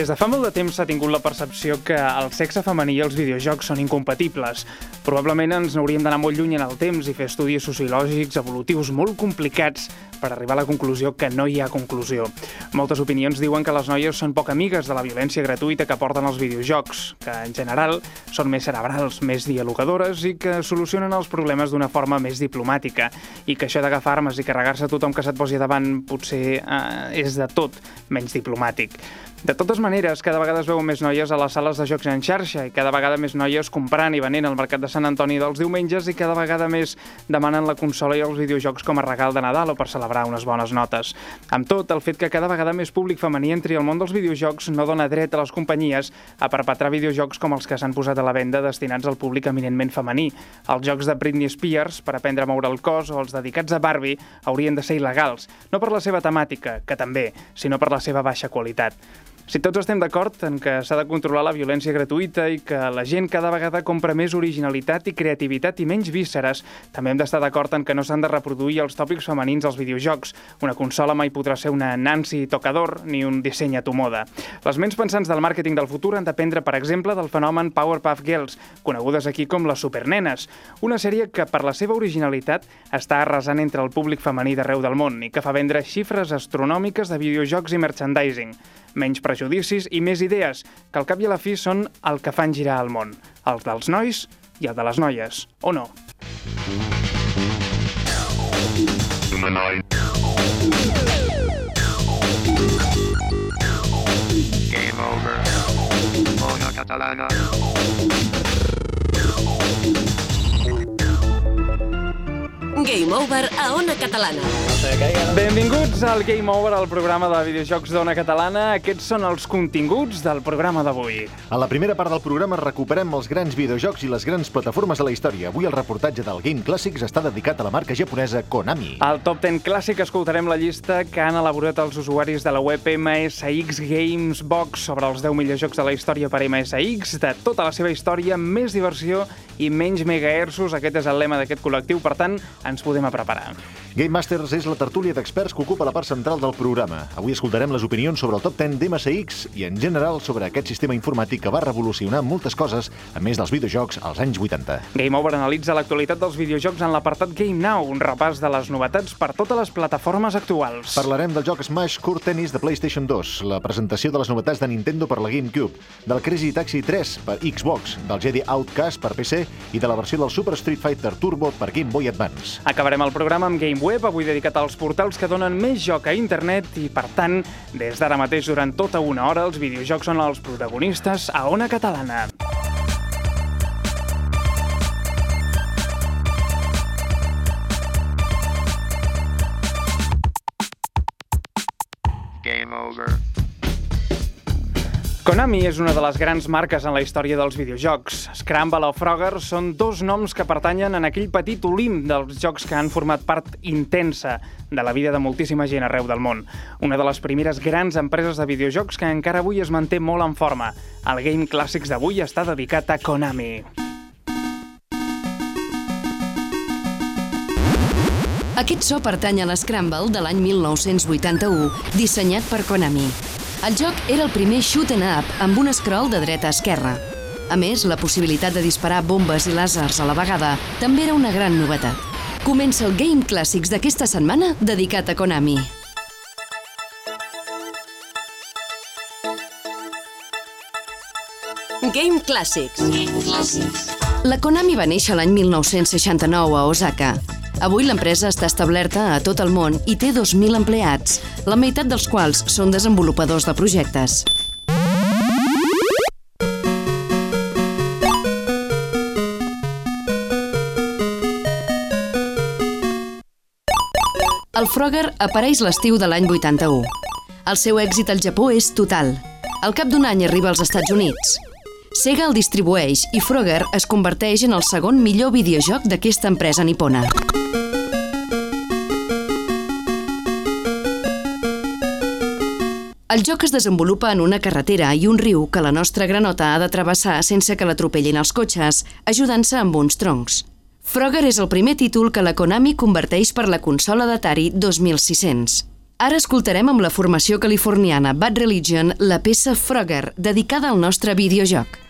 Des de fa molt de temps s'ha tingut la percepció que el sexe femení i els videojocs són incompatibles. Probablement ens n'hauríem d'anar molt lluny en el temps i fer estudis sociològics evolutius molt complicats per arribar a la conclusió que no hi ha conclusió. Moltes opinions diuen que les noies són poc amigues de la violència gratuïta que porten els videojocs, que en general són més cerebrals, més dialogadores i que solucionen els problemes d'una forma més diplomàtica i que això d'agafar armes i carregar-se tothom que se't posi davant potser eh, és de tot menys diplomàtic. De totes maneres, cada vegada es veuen més noies a les sales de jocs en xarxa i cada vegada més noies comprant i venent al mercat de Sant Antoni dels diumenges i cada vegada més demanen la consola i els videojocs com a regal de Nadal o per celebrar unes bones notes. Amb tot, el fet que cada vegada més públic femení entri al món dels videojocs no dona dret a les companyies a perpetrar videojocs com els que s'han posat a la venda destinats al públic eminentment femení. Els jocs de Britney Spears, per aprendre a moure el cos, o els dedicats a Barbie, haurien de ser il·legals, no per la seva temàtica, que també, sinó per la seva baixa qualitat. Si tots estem d'acord en que s'ha de controlar la violència gratuïta i que la gent cada vegada compra més originalitat i creativitat i menys vísceres, també hem d'estar d'acord en que no s'han de reproduir els tòpics femenins als videojocs. Una consola mai podrà ser una Nancy tocador ni un disseny a tu moda. Les ments pensants del màrqueting del futur han d'aprendre, per exemple, del fenomen Powerpuff Girls, conegudes aquí com les supernenes, una sèrie que, per la seva originalitat, està arrasant entre el públic femení d'arreu del món i que fa vendre xifres astronòmiques de videojocs i merchandising menys prejudicis i més idees, que al cap i a la fi són el que fan girar el món, els dels nois i el de les noies, o no? Game over. Ona catalana. Game Over a Ona Catalana. Benvinguts al Game Over, al programa de videojocs d'Ona Catalana. Aquests són els continguts del programa d'avui. A la primera part del programa recuperem els grans videojocs i les grans plataformes de la història. Avui el reportatge del Game Classics està dedicat a la marca japonesa Konami. Al Top 10 Clàssic escoltarem la llista que han elaborat els usuaris de la web MSX Games Box sobre els 10 millors jocs de la història per MSX, de tota la seva història, més diversió i menys megahertzos. Aquest és el lema d'aquest col·lectiu, per tant, ens podem a preparar. Game Masters és la tertúlia d'experts que ocupa la part central del programa. Avui escoltarem les opinions sobre el top 10 d'MSX i, en general, sobre aquest sistema informàtic que va revolucionar moltes coses, a més dels videojocs, als anys 80. Game Over analitza l'actualitat dels videojocs en l'apartat Game Now, un repàs de les novetats per totes les plataformes actuals. Parlarem del joc Smash Court Tennis de PlayStation 2, la presentació de les novetats de Nintendo per la GameCube, del Crazy Taxi 3 per Xbox, del Jedi Outcast per PC i de la versió del Super Street Fighter Turbo per Game Boy Advance. Acabarem el programa amb Game Web, avui dedicat als portals que donen més joc a internet i, per tant, des d'ara mateix durant tota una hora els videojocs són els protagonistes a Ona Catalana. Game over. Konami és una de les grans marques en la història dels videojocs. Scramble o Frogger són dos noms que pertanyen en aquell petit olim dels jocs que han format part intensa de la vida de moltíssima gent arreu del món. Una de les primeres grans empreses de videojocs que encara avui es manté molt en forma. El Game Classics d'avui està dedicat a Konami. Aquest so pertany a l'Scramble de l'any 1981, dissenyat per Konami. El joc era el primer shoot 'em up amb un scroll de dreta a esquerra. A més, la possibilitat de disparar bombes i làsers a la vegada també era una gran novetat. Comença el Game Classics d'aquesta setmana dedicat a Konami. Game Classics. La Konami va néixer l'any 1969 a Osaka. Avui l'empresa està establerta a tot el món i té 2.000 empleats, la meitat dels quals són desenvolupadors de projectes. El Frogger apareix l'estiu de l'any 81. El seu èxit al Japó és total. Al cap d'un any arriba als Estats Units. Sega el distribueix i Frogger es converteix en el segon millor videojoc d'aquesta empresa nipona. El joc es desenvolupa en una carretera i un riu que la nostra granota ha de travessar sense que l'atropellin els cotxes, ajudant-se amb uns troncs. Frogger és el primer títol que la Konami converteix per la consola d'Atari 2600. Ara escoltarem amb la formació californiana Bad Religion la peça Frogger, dedicada al nostre videojoc.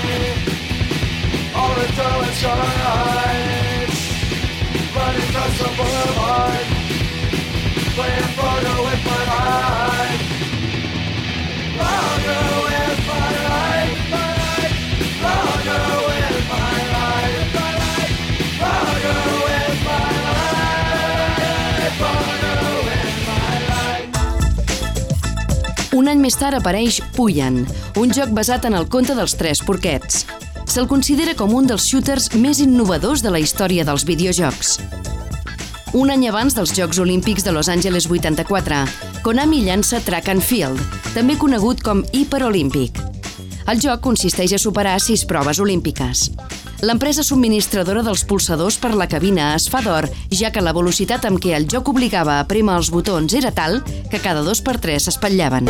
Life. My life. Un any més tard apareix Puyan, un joc basat en el conte dels tres porquets. Se'l considera com un dels shooters més innovadors de la història dels videojocs. Un any abans dels Jocs Olímpics de Los Angeles 84, Konami llança Track and Field, també conegut com Hiperolímpic. El joc consisteix a superar sis proves olímpiques. L'empresa subministradora dels pulsadors per la cabina es fa d'or, ja que la velocitat amb què el joc obligava a prémer els botons era tal que cada dos per tres s'espatllaven.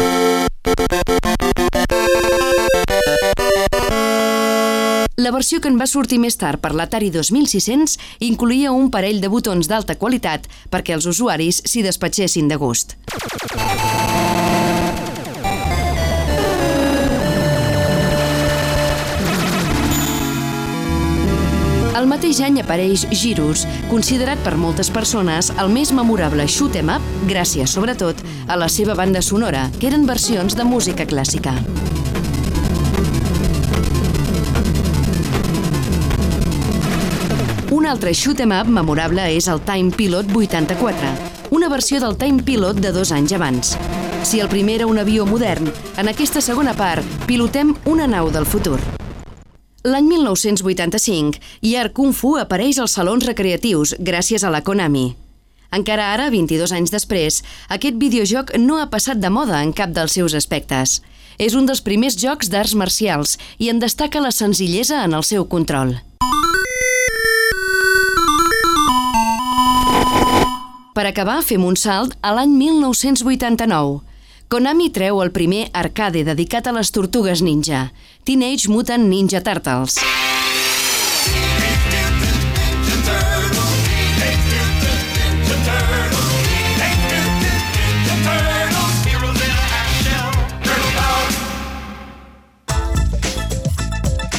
La versió que en va sortir més tard per l'Atari 2600 incluïa un parell de botons d'alta qualitat perquè els usuaris s'hi despatxessin de gust. El mateix any apareix Girus, considerat per moltes persones el més memorable shoot 'em up, gràcies sobretot a la seva banda sonora, que eren versions de música clàssica. Un altre shoot 'em up memorable és el Time Pilot 84, una versió del Time Pilot de dos anys abans. Si el primer era un avió modern, en aquesta segona part pilotem una nau del futur. L'any 1985, Yar Kung Fu apareix als salons recreatius gràcies a la Konami. Encara ara, 22 anys després, aquest videojoc no ha passat de moda en cap dels seus aspectes. És un dels primers jocs d'arts marcials i en destaca la senzillesa en el seu control. Per acabar, fem un salt a l'any 1989. Konami treu el primer arcade dedicat a les tortugues ninja, Teenage Mutant Ninja Turtles.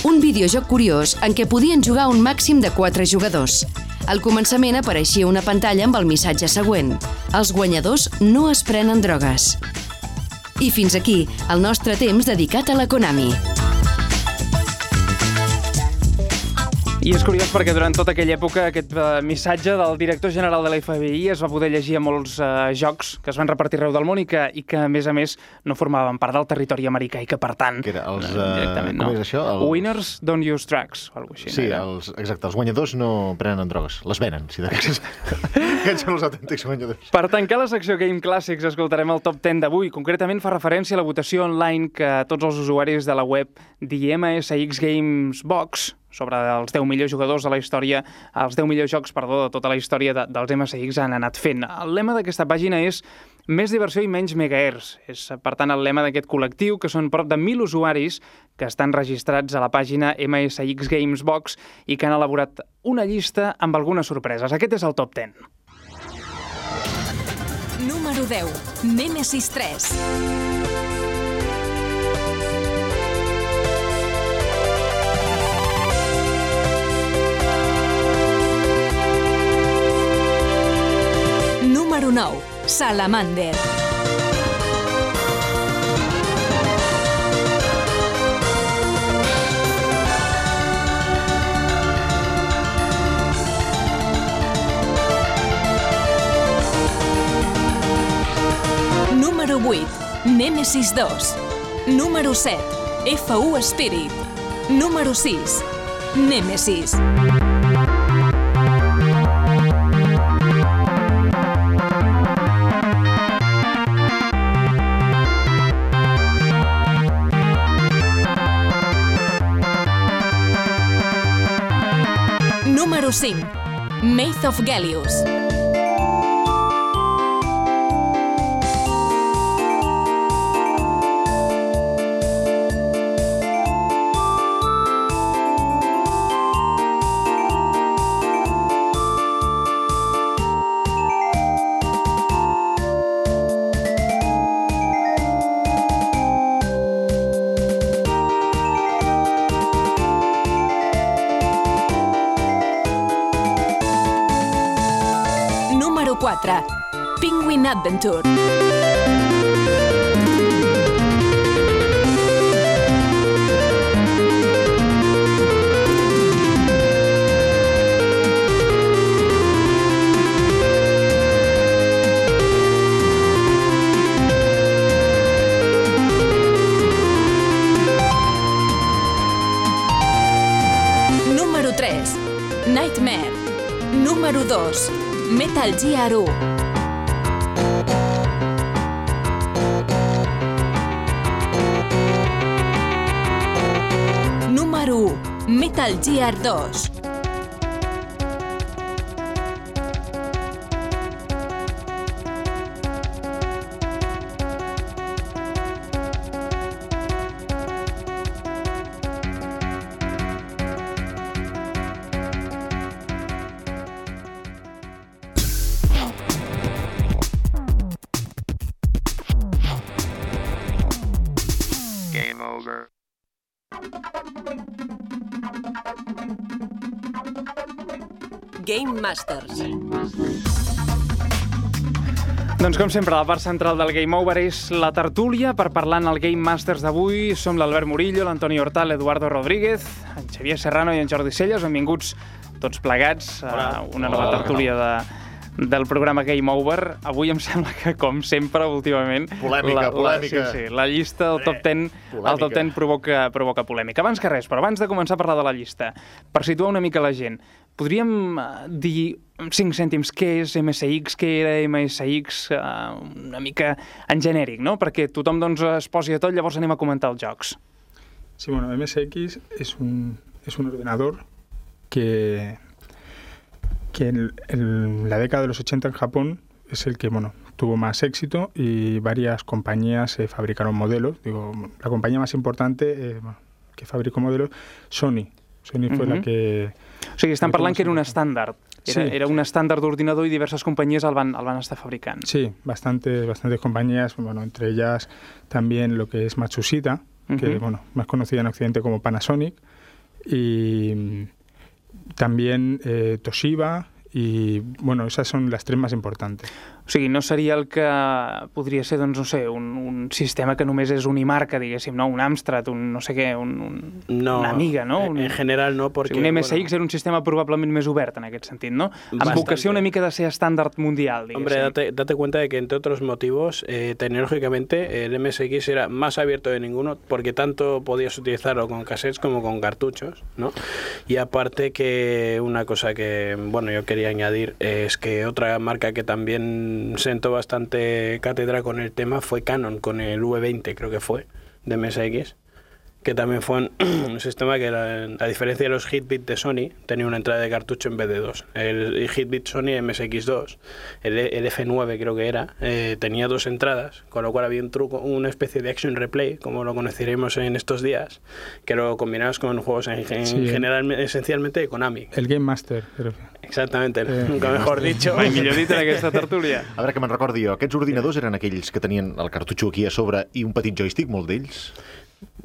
Un videojoc curiós en què podien jugar un màxim de 4 jugadors. Al començament apareixia una pantalla amb el missatge següent. Els guanyadors no es prenen drogues. I fins aquí el nostre temps dedicat a la Konami. I és curiós perquè durant tota aquella època aquest eh, missatge del director general de la FBI es va poder llegir a molts eh, jocs que es van repartir arreu del món i que, i que, a més a més, no formaven part del territori americà i que, per tant... Que era els, eh, eh, directament, com no. és això? El- Winners don't use drugs, o alguna cosa així. Sí, no els, exacte, els guanyadors no prenen drogues, les venen, si de cas. Aquests són els autèntics guanyadors. Per tancar la secció Game Classics escoltarem el top 10 d'avui. Concretament fa referència a la votació online que tots els usuaris de la web The MSX Games Box sobre els 10 millors jugadors de la història, els 10 millors jocs, perdó, de tota la història de, dels MSX han anat fent. El lema d'aquesta pàgina és més diversió i menys megahertz. És, per tant, el lema d'aquest col·lectiu, que són prop de 1.000 usuaris que estan registrats a la pàgina MSX Games Box i que han elaborat una llista amb algunes sorpreses. Aquest és el top 10. Número 10. Nemesis 3. número 9, Salamander. Número 8, Nemesis 2. Número 7, FU Spirit. Número 6, Nemesis. Nemesis. 5. Maith of Gellius. Adventure. Número 3. Nightmare. Número 2. Metal Gear 1. Metal Gear 2. Masters. Doncs com sempre, la part central del Game Over és la tertúlia per parlar en el Game Masters d'avui. Som l'Albert Murillo, l'Antoni Hortal, l'Eduardo Rodríguez, en Xavier Serrano i en Jordi Celles. Benvinguts tots plegats a una nova tertúlia de, del programa Game Over. Avui em sembla que, com sempre, últimament... Polèmica, la, polèmica. La, sí, sí, la llista del top 10, el top polèmica. 10 provoca, provoca polèmica. Abans que res, però abans de començar a parlar de la llista, per situar una mica la gent, podríem eh, dir en 5 cèntims què és MSX, què era MSX, eh, una mica en genèric, no? Perquè tothom doncs, es posi a tot, llavors anem a comentar els jocs. Sí, bueno, MSX es un, es un ordenador que, que en, en la década de los 80 en Japón es el que bueno, tuvo más éxito y varias compañías eh, fabricaron modelos. Digo, la compañía más importante eh, que fabricó modelos, Sony. Sony fue la que... O sigui, estan parlant que era un estàndard. Era, Sí. era un estàndard d'ordinador i diverses companyies el van, el van estar fabricant. Sí, bastante, bastantes compañías, bueno, entre ellas también lo que es Matsushita, que bueno, más conocida en Occidente como Panasonic, y también eh, Toshiba, y bueno, esas son las tres más importantes. O sigui, no seria el que podria ser, doncs, no sé, un, un sistema que només és unimarca, diguéssim, no? Un Amstrad, un no sé què, un, un, No, una amiga, no? en- Un, En general no, o porque... sigui, un MSX bueno, era un sistema probablement més obert en aquest sentit, no? Amb Bastante. vocació una mica de ser estàndard mundial, diguéssim. Hombre, date, date cuenta de que entre otros motivos, eh, tecnológicamente el MSX era más abierto de ninguno porque tanto podías utilizarlo con cassettes como con cartuchos, ¿no? Y aparte que una cosa que, bueno, yo quería añadir es que otra marca que también sentó bastante cátedra con el tema fue Canon, con el V20 creo que fue, de MSX. que también fue un, sistema que, era- a diferencia de los Hitbit de Sony, tenía una entrada de cartucho en vez de dos. El Hitbit Sony MSX2, el, el F9 creo que era, eh, tenía dos entradas, con lo cual había un truco, una especie de action replay, como lo conoceremos en estos días, que lo combinabas con juegos en, en Sí. general, esencialmente de Konami. El Game Master. Pero... Exactamente, Eh, nunca mejor dicho. Mai millor dit en aquesta tertúlia. A veure que me'n recordi jo, aquests ordinadors eren aquells que tenien el cartutxo aquí a sobre i un petit joystick, molt d'ells?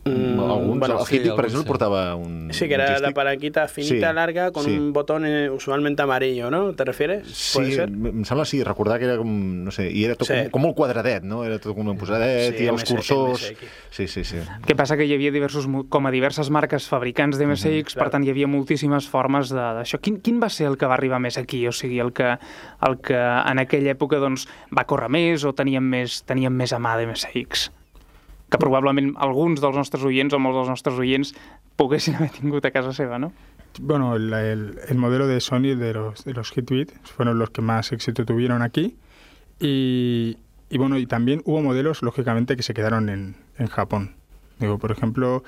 Mm, Alguns, bueno, el sí, per exemple, sí. portava un... Sí, que un era la joystick. palanquita finita, Sí, larga, con sí. un botón eh, usualmente amarillo, ¿no? ¿Te refieres? ¿Puede Sí, ser? em sembla sí, recordar que era com, no sé, i era tot Sí. com, com molt quadradet, no? Era tot com un posadet Sí, i els MSX. cursors... Sí, sí, sí. Què passa? Que hi havia diversos, com a diverses marques fabricants d'MSX, per clar. tant hi havia moltíssimes formes de- d'això. Quin, quin va ser el que va arribar més aquí? O sigui, el que, el que en aquella època doncs, va córrer més o teníem més, teníem més a mà d'MSX? Que probablement alguns dels nostres oients o molts dels nostres oients poguessin haver tingut a casa seva, no? Bueno, el, el- el modelo de Sony de los, de los Hitbit fueron los que más éxito tuvieron aquí. Y, y bueno, y también hubo modelos, lógicamente, que se quedaron en, en Japón. Digo, por ejemplo,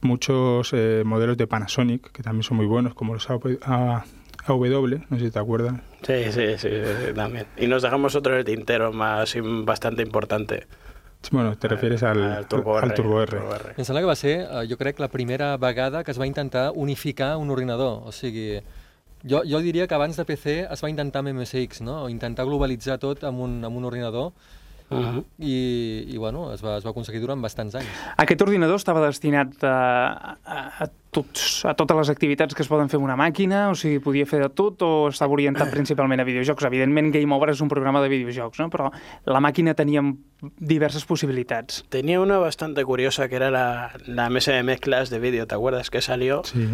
muchos eh, modelos de Panasonic, que también son muy buenos, como los AW, A- AW, no sé si te acuerdas. Sí, sí, sí, sí, también. Y nos dejamos otro en el tintero más bastante importante. Bueno, te refieres al, al Turbo al R. Turbo R. Turbo R. Em sembla que va ser, eh, jo crec, la primera vegada que es va intentar unificar un ordinador. O sigui, jo, jo diria que abans de PC es va intentar amb MSX, no? Intentar globalitzar tot amb un, amb un ordinador Ujú. i, i bueno, es va, es va aconseguir durant bastants anys. Aquest ordinador estava destinat a, a, a, tots, a totes les activitats que es poden fer amb una màquina, o sigui, podia fer de tot, o estava orientat principalment a videojocs? Evidentment, Game Over és un programa de videojocs, no? però la màquina tenia diverses possibilitats. Tenía una bastante curiosa que era la, la mesa de mezclas de vídeo, ¿te acuerdas? Que salió, Sí.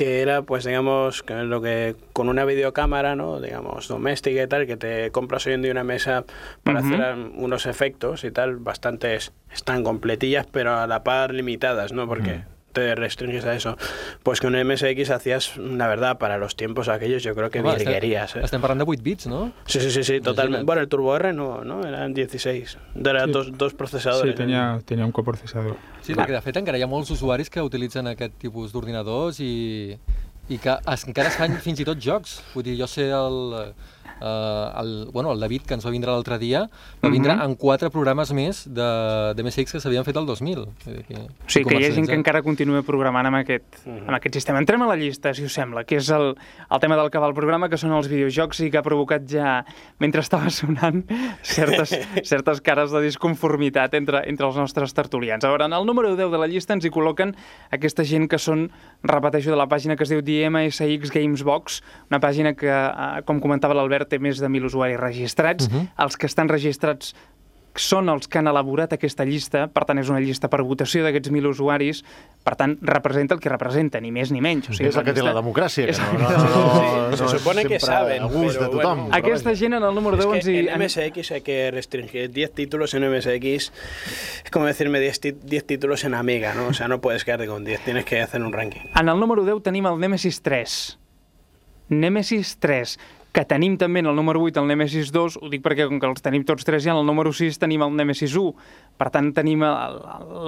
Que era, pues digamos, que lo que con una videocámara, ¿no? Digamos, doméstica y tal, que te compras hoy en día una mesa para hacer unos efectos y tal, bastantes, están completillas, pero a la par limitadas, ¿no? Porque te restringes a eso. Pues con MSX hacías, la verdad, para los tiempos aquellos, yo creo que Home, virguerías, estem, ¿eh? estem parlant de 8 bits, no? Sí, sí, sí, sí, totalmente. Imagina't. Bueno, el Turbo R no, ¿no? Eran 16. Eran Sí. dos, dos procesadores. Sí, tenía, tenía un coprocesador. Sí, perquè de fet encara hi ha molts usuaris que utilitzen aquest tipus d'ordinadors i, i que es, encara es fan fins i tot jocs. Vull dir, jo sé el, eh, el, bueno, el David, que ens va vindre l'altre dia, va vindre Mhm. en quatre programes més de, de MSX que s'havien fet el 2000. Vull dir que, O sigui, que hi ha gent que encara continua programant amb aquest, amb aquest sistema. Entrem a la llista, si us sembla, que és el, el tema del que va el programa, que són els videojocs i que ha provocat ja, mentre estava sonant, certes, certes cares de disconformitat entre, entre els nostres tertulians. A veure, en el número 10 de la llista ens hi col·loquen aquesta gent que són, repeteixo, de la pàgina que es diu DMSX Games Box, una pàgina que, eh, com comentava l'Albert, té més de 1.000 usuaris registrats. Mhm. Els que estan registrats són els que han elaborat aquesta llista, per tant és una llista per votació d'aquests 1.000 usuaris, per tant representa el que representa, ni més ni menys. O sigui, És el que té la llista- democràcia, que no, no, que- no, no, Se no, supone que saben, a gust pero de tothom. bueno. Aquesta gent en el número 10 Es ens que hi... en MSX hay que restringir 10 títulos en MSX. Es como decirme 10, ti- 10 títulos en Amiga, ¿no? O sea, no puedes quedarte con 10, tienes que hacer un ranking. En el número 10 tenim el Nemesis 3. Nemesis 3, que tenim també en el número 8 el Nemesis 2, ho dic perquè com que els tenim tots tres ja, en el número 6 tenim el Nemesis 1. Per tant, tenim el,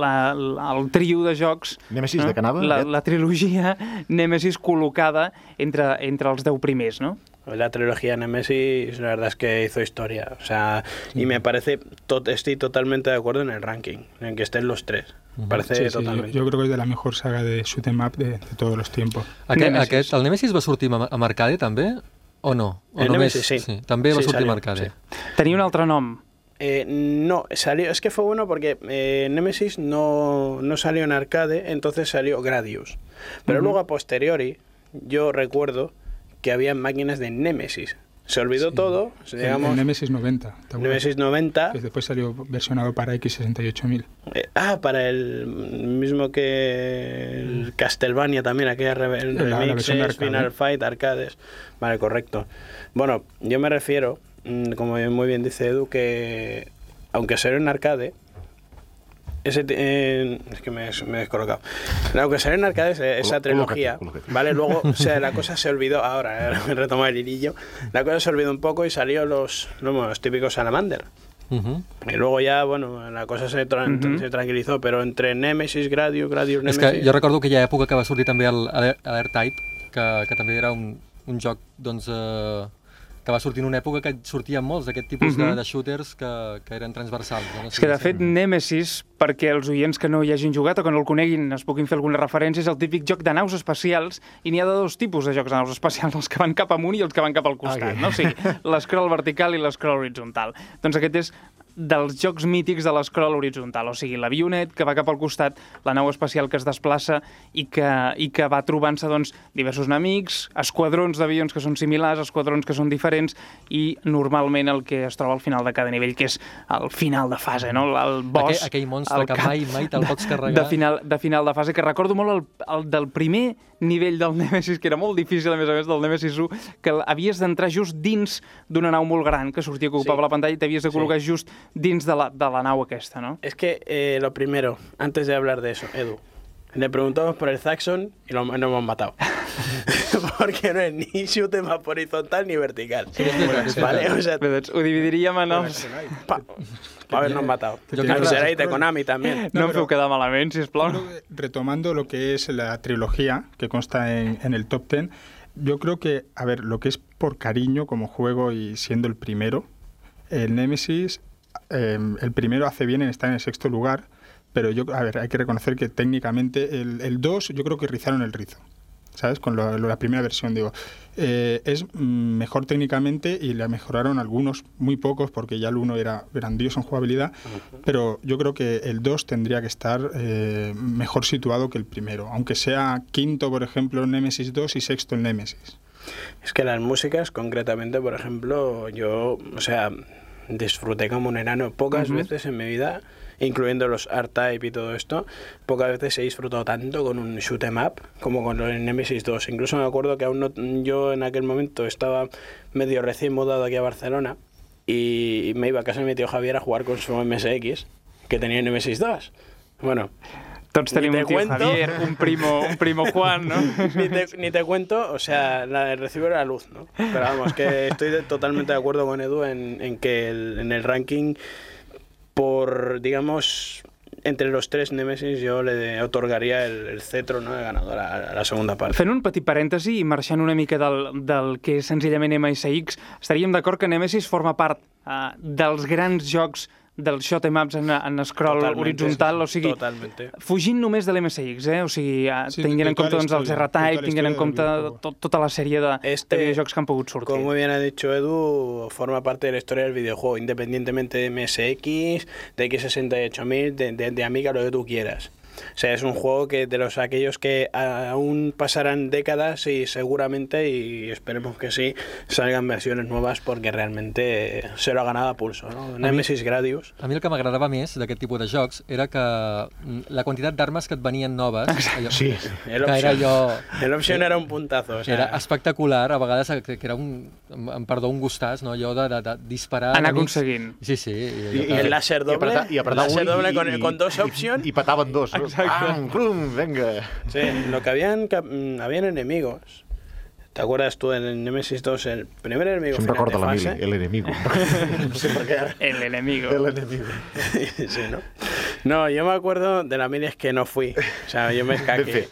la, la, el trio de jocs... Nemesis de què anava, La, la trilogia Nemesis col·locada entre, entre els 10 primers, no? La trilogía Nemesis, la verdad es que hizo historia. O sea, y me parece, to- estoy totalmente de acuerdo en el ranking, en que estén los tres. Me Parece Sí, sí, yo, totalmente. yo creo que es de la mejor saga de shoot 'em up de, de todos los tiempos. Aquest, Nemesis. aquest, el Nemesis va sortir amb arcade també? O no? O El només- Nemesis, sí. sí. També va Sí, sortir salió, amb arcade. sí. Tenia un altre nom. Eh, no, salió, es que fue bueno porque eh, Nemesis no, no salió en arcade, entonces salió Gradius. Pero luego a posteriori, yo recuerdo que había máquinas de Nemesis. Se olvidó Sí. todo, El- digamos, el Nemesis 90. ¿te acuerdas? Nemesis 90. Que después salió versionado para X68000. Eh, ah, para el mismo que el Castlevania también, aquella re- La- arcade. Final Fight, arcades. Vale, correcto. Bueno, yo me refiero, mm, como muy bien dice Edu, que aunque salió en arcade, ese eh, es que me, me he descolocado. Aunque salió en arcade esa- esa Colócate, trilogía. ¿vale? Luego, o sea, la cosa se olvidó, ahora he retomado el hilillo, la cosa se olvidó un poco y salió los, los típicos Salamander. Uh Y luego ya, bueno, la cosa se, tra- Mhm. se tranquilizó, pero entre Nemesis, Gradius, Gradius, És Nemesis... que jo recordo aquella època que va sortir també el Alert Type, que, que també era un, un joc doncs, eh, que va sortir en una època que sortien molts d'aquest tipus de, Mhm. de shooters que, que eren transversals. No? És que, de fet, Nemesis, perquè els oients que no hi hagin jugat o que no el coneguin es puguin fer alguna referència, és el típic joc de naus espacials i n'hi ha de dos tipus de jocs de naus espacials, els que van cap amunt i els que van cap al costat, Ok. no? O sigui, l'escroll vertical i l'escroll horitzontal. Doncs aquest és dels jocs mítics de l'escroll horitzontal, o sigui, l'avionet que va cap al costat, la nau espacial que es desplaça i que, i que va trobant-se doncs, diversos enemics, esquadrons d'avions que són similars, esquadrons que són diferents i normalment el que es troba al final de cada nivell, que és el final de fase, no? el boss... Aquell, aquell monstre el que cap mai, mai te'l pots carregar. de final, de final de fase, que recordo molt el, el del primer nivell del Nemesis, que era molt difícil, a més a més, del Nemesis 1, que havies d'entrar just dins d'una nau molt gran que sortia que ocupava Sí. la pantalla i t'havies de col·locar just dins de la, de la nau aquesta, no? Es que eh, lo primero, antes de hablar de eso, Edu, le preguntamos por el Zaxxon y lo, no hemos matado. Porque no es ni shoot em up horizontal ni vertical. ¿Vale? O sea, doncs ho dividiríem en els... pa, pa habernos matado. Yo Y creo que- será de Konami también. No, No, em feu quedar malament, sisplau. Retomando lo que es la trilogía que consta en, en el top 10, yo creo que, a ver, lo que es por cariño como juego y siendo el primero, el Nemesis, eh, el primero hace bien en estar en el sexto lugar, pero yo, a ver, hay que reconocer que técnicamente el, el 2 yo creo que rizaron el rizo. ¿Sabes? Con lo- lo- la primera versión, digo. Eh, es mejor técnicamente y le mejoraron algunos, muy pocos, porque ya el 1 era grandioso en jugabilidad, pero yo creo que el 2 tendría que estar eh, mejor situado que el primero, aunque sea quinto, por ejemplo, el Nemesis 2 y sexto el Nemesis. Es que las músicas, concretamente, por ejemplo, yo, o sea, disfruté como un enano pocas veces en mi vida, incluyendo los R-Type y todo esto, pocas veces he disfrutado tanto con un shoot 'em up como con el Nemesis 2. Incluso me acuerdo que aún no, yo en aquel momento estaba medio recién mudado aquí a Barcelona y me iba a casa de mi tío Javier a jugar con su MSX, que tenía Nemesis 2. Bueno, Tots Ni tenim te un tio cuento. Javier, un primo, un primo Juan, no? ni te, ni te cuento, o sea, la, recibo la luz, ¿no? Pero vamos, que estoy de- totalmente de acuerdo con Edu en, en que el- en el ranking, por, digamos, entre los tres Nemesis, yo le otorgaría el, el cetro ¿no? de ganador a, a la segunda parte. Fent un petit parèntesi i marxant una mica del, del que és senzillament MSX, estaríem d'acord que Nemesis forma part uh, dels grans jocs dels shot em ups en, en scroll Totalmente, horitzontal, sí, o sigui, totalmente. fugint només de l'MSX, eh? o sigui, uh, Sí, tinguent en compte doncs, els R-Type, tinguent en del compte tot, tota la sèrie de, Este, de videojocs que han pogut sortir. Como muy bien ha dicho Edu, forma parte de la historia del videojuego, independientemente de MSX, de X68000, de, de, de Amiga, lo que tú quieras. O sea, es un juego que de los aquellos que aún pasarán décadas y seguramente, y esperemos que sí, salgan versiones nuevas porque realmente se lo ha ganado a pulso. ¿no? Nemesis Gradius. A mi el que m'agradava més d'aquest tipus de jocs era que mm, la quantitat d'armes que et venien noves, allò, Sí. El que era option, allò... el option era un puntazo. O sea, Era espectacular, a vegades que que era un, em perdó, un gustàs, no? allò de, de, de disparar... Anar aconseguint. Sí, sí. I, y que- el láser I doble, apretar, i apretar láser un doble i, con, i, con dos options. I petaven dos. no? Pam, plum, venga. Sí, lo que habían, cap- mm, habían enemigos. ¿Te acuerdas tú en el Nemesis 2, el primer enemigo Se'n final de fase? el enemigo. no sé. El enemigo. El enemigo. sí, ¿no? No, yo me acuerdo de la mili es que no fui. O sea, yo me escaqué.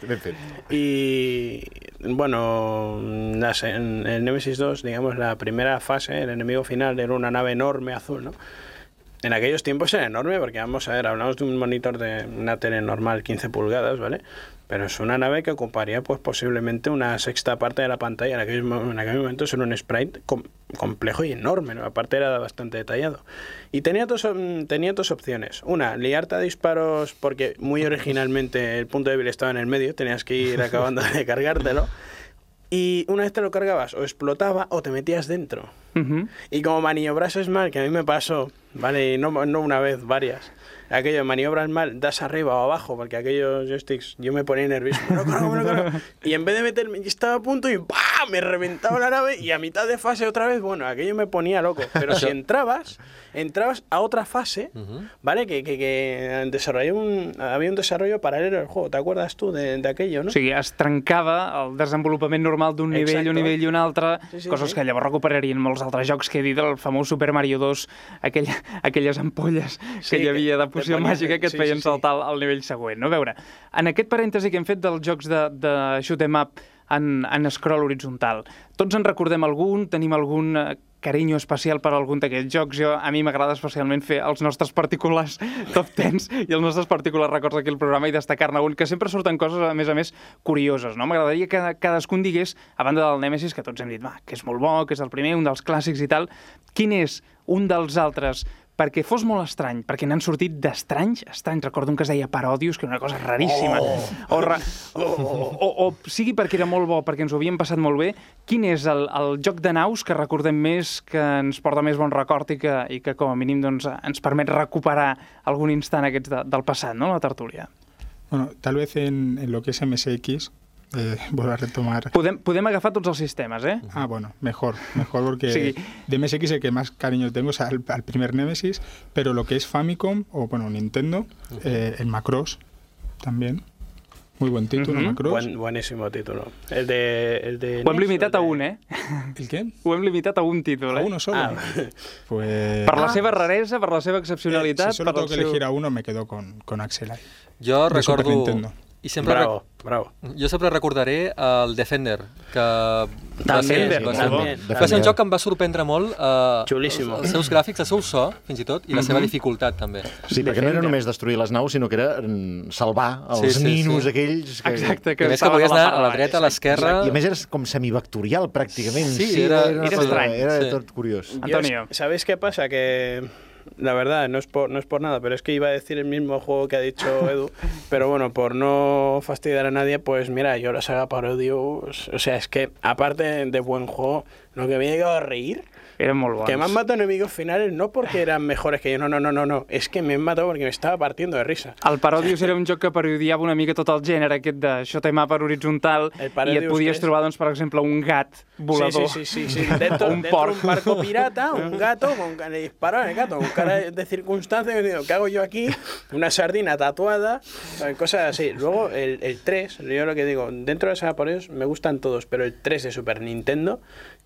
Y bueno, las- en el Nemesis 2, digamos, la primera fase, el enemigo final era una nave enorme azul, ¿no? En aquellos tiempos era enorme porque, vamos a ver, hablamos de un monitor de una tele normal 15 pulgadas, ¿vale? Pero es una nave que ocuparía pues posiblemente una sexta parte de la pantalla. En aquel, aquel momento era un sprite com- complejo y enorme, ¿no? aparte era bastante detallado. Y tenía dos, tenía dos opciones. Una, liarte a disparos porque muy originalmente el punto débil estaba en el medio, tenías que ir acabando de cargártelo. Y una vez te lo cargabas, o explotaba o te metías dentro. Uh Y como maniobrases mal, que a mí me pasó, ¿vale? No, no una vez, varias. Aquello de maniobras mal, das arriba o abajo, porque aquellos joysticks yo me ponía nervioso. Me lo cargo, me lo cargo. Y en vez de meterme, estaba a punto y ¡pam! Me reventaba la nave y a mitad de fase otra vez, bueno, aquello me ponía loco. Pero si entrabas, entrabas a otra fase, Ujú. ¿vale? Que, que, que desarrollé un, había un desarrollo paralelo del juego. ¿Te acuerdas tú de, de aquello, no? O sigui, es trencava el desenvolupament normal d'un nivell, un nivell i un altre, Sí, sí, coses sí. que llavors recuperarien molts altres jocs que he dit, el famós Super Mario 2, aquell, aquelles ampolles Sí, que hi havia de poció ponien- màgica que et sí, feien sí, sí. saltar al, al nivell següent. No? A veure, en aquest parèntesi que hem fet dels jocs de, de shoot 'em up en, en scroll horitzontal, tots en recordem algun, tenim algun eh, carinyo especial per algun d'aquests jocs. Jo, a mi m'agrada especialment fer els nostres particulars top 10 i els nostres particulars records aquí al programa i destacar-ne un, que sempre surten coses, a més a més, curioses. No? M'agradaria que cadascun digués, a banda del Nemesis, que tots hem dit va, que és molt bo, que és el primer, un dels clàssics i tal, quin és un dels altres perquè fos molt estrany, perquè n'han sortit d'estranys, estranys. Recordo un que es deia Parodius, que era una cosa raríssima. Oh. O, ra... o, o, o, sigui perquè era molt bo, perquè ens ho havíem passat molt bé, quin és el, el joc de naus que recordem més, que ens porta més bon record i que, i que com a mínim doncs, ens permet recuperar algun instant aquests de, del passat, no?, la tertúlia. Bueno, tal vez en, en lo que es MSX, eh, vuelvo a retomar. Podem, podem agafar tots els sistemes, eh? Ah, bueno, mejor, mejor porque Sí. de MSX el que más cariño tengo es al, al primer Nemesis, pero lo que es Famicom o bueno, Nintendo, eh, el Macross también. Muy buen título, Ujú. Macross. Buen- buenísimo título. El de. El de Ho hem limitat o a de- un, eh? ¿El qué? Ho hem limitat a un títol, ¿A eh? uno solo? Ah. Pues Per la seva raresa, per la seva eh, excepcionalitat... si solo tengo que seu- elegir a uno, me quedo con, con Axel. Jo De Super recordo... I sempre Bravo, bravo. Jo sempre recordaré el Defender, que va També, ser, sí, va, ser, també. va ser un joc que em va sorprendre molt. Eh, Xulíssimo. Els, els seus gràfics, el seu so, fins i tot, i la seva dificultat, també. Sí, perquè no era només destruir les naus, sinó que era mm, salvar els Sí, sí, ninos sí. aquells... Que... Exacte, I a més que podies a anar a la dreta, a l'esquerra... I a més era com semivectorial, pràcticament. Sí, era- una era cosa- estrany, Era sí. tot curiós. Antonio. ¿Sabéis qué pasa? Que la verdad, no es, por, no es por nada, pero es que iba a decir el mismo juego que ha dicho Edu, pero bueno, por no fastidiar a nadie, pues mira, yo la saga Parodius, o sea, es que aparte de buen juego, lo que me ha llegado a reír, Eren molt bons. que me han matado enemigos finales no porque eran mejores que yo, no, no, no, no, no, es que me han matado porque me estaba partiendo de risa. El Parodius era un joc que parodiava una mica tot el gènere aquest de shoot 'em up per horitzontal El i et podies és- trobar, doncs, per exemple, un gat volador. Sí, sí, sí, sí, sí. Dentro, un porc. un barco pirata, un gato, con le disparan al gato, con cara de circunstancia, que digo, ¿qué hago yo aquí? Una sardina tatuada, eh, cosas así. Luego el, el 3, yo lo que digo, dentro de esa ellos me gustan todos, pero el 3 de Super Nintendo,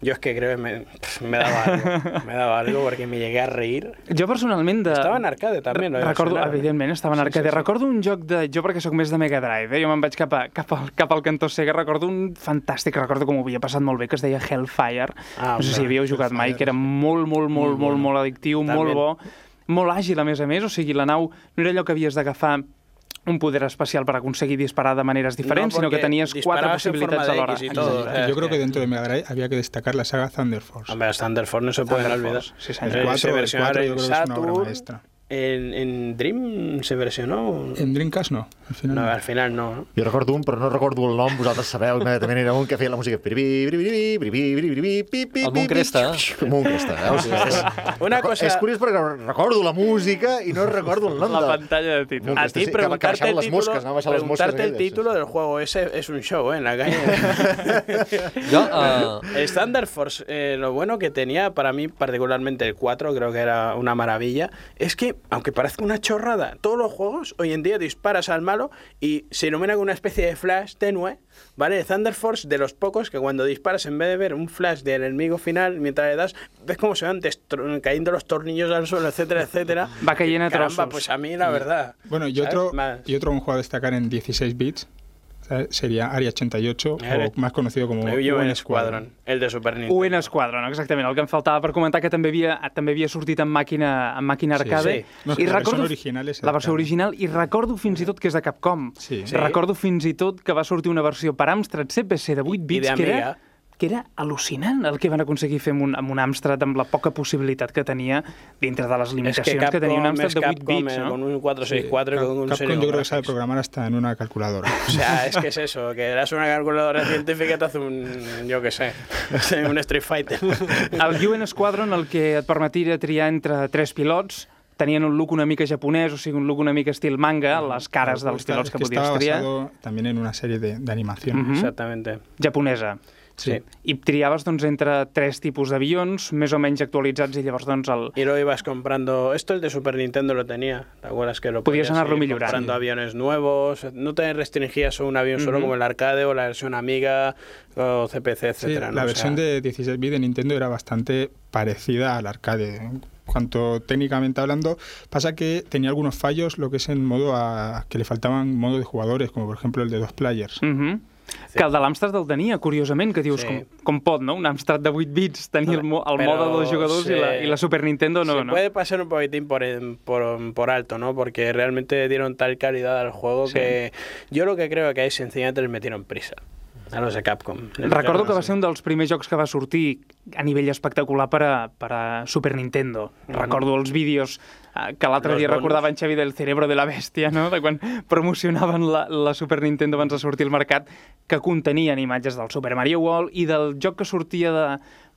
yo es que creo que me, me daba algo, me daba algo porque me llegué a reír. Jo personalment de... Estava en arcade també, no? Recordo, evidentment, estava en Sí, arcade. sí, sí. Recordo un joc de... Jo perquè sóc més de Mega Drive, eh? jo me'n vaig cap, a, cap, al, cap al cantó Sega. Recordo un fantàstic, recordo com ho havia passat molt bé, que es deia Hellfire. Ah, no sé si havíeu jugat mai, que era molt, molt, molt, molt, molt addictiu, molt També. bo, molt àgil, a més a més. O sigui, la nau no era allò que havies d'agafar un poder especial per aconseguir disparar de maneres diferents, No, sinó que tenies quatre possibilitats. X y Exacte. todo. yo creo que dentro de Mega Drive había que destacar la saga Thunder Force. Los Thunder Force no se Thunder olvidar. Sí. El Se 4, el versionaron 4 yo en creo que es una obra maestra. En, en Dream se versionó. En Dreamcast no, al final. No, no. al final no. ¿no? Jo recordo un, però no recordo el nom, vosaltres sabeu, immediatament era un que feia la música... Bribí, pi, pi, El pi, Moon Cresta. pi, Com un cresta, veus? És, Una cosa- És curiós perquè recordo la música i no recordo el nom La de... pantalla de títol. A ti preguntarte, el título, mosques, no? Les mosques preguntarte el aquelles. título del juego ese es un show ¿eh? en la calle. Jo, eh, el Thunder Force, eh, lo bueno que tenía para mí, particularmente el 4, creo que era una maravilla, es que, aunque parezca una chorrada, todos los juegos hoy en día disparas al malo y se ilumina con una especie de flash tenue, ¿vale? Thunder Force, de los pocos que cuando disparas, en vez de ver un flash del enemigo final, mientras le das, ves cómo se van cayendo los tornillos al suelo, etcétera, etcétera. Va cayendo a Caramba, trozos. pues a mí, la verdad. Bueno, y otro, y otro un juego a destacar en 16 bits. Sería Area 88, Area- o más conocido en UN Squadron, el de Super Nintendo. UN Squadron, exactament, el que em faltava per comentar que també havia, també havia sortit en màquina, en màquina Sí, arcade. sí. No, I la recordo, versió original és la versió original, i recordo fins i tot que és de Capcom. Sí. Sí. Recordo fins i tot que va sortir una versió per Amstrad CPC de 8 bits que era. Que era al·lucinant el que van aconseguir fer amb un, amb un Amstrad amb la poca possibilitat que tenia dintre de les Es limitacions que que, Capcom tenia un Amstrad es de 8 Capcom, bits, eh, no? con un 464 Cap- con un Capcom yo creo que sabe programar hasta en una calculadora. O sea, es que es eso, que eras una calculadora científica te hace un, yo qué sé, un Street Fighter. El UN Squadron el que et permetia triar entre tres pilots tenien un look una mica japonès, o sigui, un look una mica estil manga, les cares dels pilots es que que podies estaba triar. basado también en una serie de, de animación. Mhm. Exactamente. japonesa. Sí. I triaves doncs, entre tres tipus d'avions, més o menys actualitzats, i llavors doncs, el... Y lo ibas comprando. Esto el de Super Nintendo lo tenía. ¿Te acuerdas que lo Podías ir millorando. comprando aviones nuevos? No te restringías a un avión solo Ujú. como el arcade o la versión Amiga o CPC, Sí, etcétera. ¿no? la O versión sea, de 16 bits de Nintendo era bastante parecida al arcade. En cuanto técnicamente hablando, pasa que tenía algunos fallos, lo que es en modo a, que le faltaban modo de jugadores, como por ejemplo el de dos players. Uh -huh. Que el de l'Amstrad el tenia, curiosament, que dius, Sí. com, com pot, no? Un Amstrad de 8 bits tenir el, mo el Però, mode de dos jugadors i, la, sí. i la Super Nintendo no, se no? puede pasar un poquitín por, en- por, por alto, ¿no? Porque realmente dieron tal calidad al juego Sí. que yo lo que creo que ahí sencillamente les metieron prisa. a los de Capcom. Recordo que va ser un dels primers jocs que va sortir a nivell espectacular per a, per a Super Nintendo. Recordo els vídeos que l'altre dia bonus. recordava en Xavi del Cerebro de la Bèstia, no? de quan promocionaven la, la Super Nintendo abans de sortir al mercat, que contenien imatges del Super Mario World i del joc que sortia de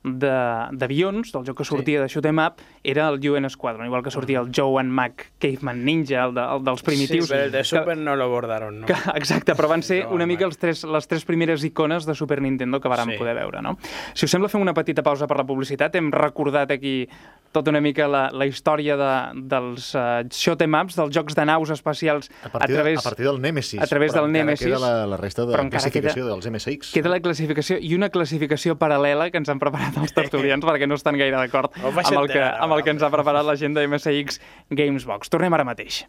de- d'avions, del joc que sortia sí. de Shoot 'em Up, era el UN Squadron, igual que sortia el Joe and Mac Caveman Ninja, el, de, el dels primitius. Sí, pero el de que- Super no lo abordaron, ¿no? que, exacte, però van ser No, una mica els tres, les tres primeres icones de Super Nintendo que vàrem Sí. poder veure, no? Si us sembla, fem una petita pausa per la publicitat. Hem recordat aquí tota una mica la, la història de, dels uh, shoot 'em ups, dels jocs de naus espacials A partir, a través... a partir del Nemesis. a través però del encara Nemesis. Queda la, la resta de però classificació queda- dels MSX. Queda la classificació i una classificació paral·lela que ens han preparat els tertulians perquè no estan gaire d'acord amb, el que, amb el que ens ha preparat la gent de MSX Gamesbox. Tornem ara mateix.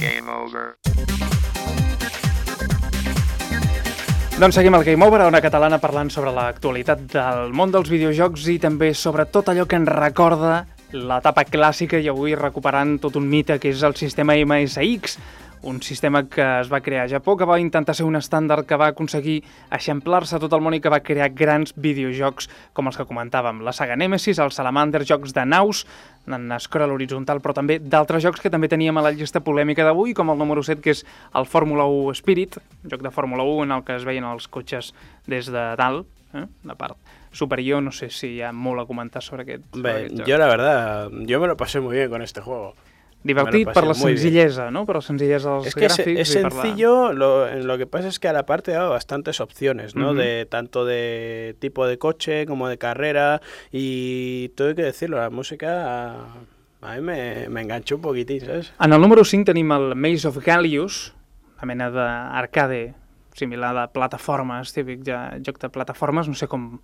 Game over. Doncs seguim al Game Over, a una catalana parlant sobre l'actualitat del món dels videojocs i també sobre tot allò que ens recorda l'etapa clàssica i avui recuperant tot un mite que és el sistema MSX, un sistema que es va crear a Japó, que va intentar ser un estàndard que va aconseguir eixamplar-se tot el món i que va crear grans videojocs com els que comentàvem, la saga Nemesis, el Salamander, jocs de naus, en scroll horitzontal, però també d'altres jocs que també teníem a la llista polèmica d'avui, com el número 7, que és el Fórmula 1 Spirit, joc de Fórmula 1 en el que es veien els cotxes des de dalt, eh? la part superior, no sé si hi ha molt a comentar sobre aquest, sobre aquest joc. yo la verdad, yo me lo pasé muy bien con este juego. Divertit per la bien. senzillesa, no? Per la senzillesa dels Es que es, gràfics es i per la... lo, lo que pasa es que a la parte daba bastantes opciones, ¿no? Ujú. De tanto de tipo de coche como de carrera y todo hay que decirlo, la música a, a mí me, me enganchó un poquitín, ¿sabes? En el número 5 tenim el Maze of Gallius, una mena d'arcade similar de plataformes, típic ja, joc de plataformes, no sé com,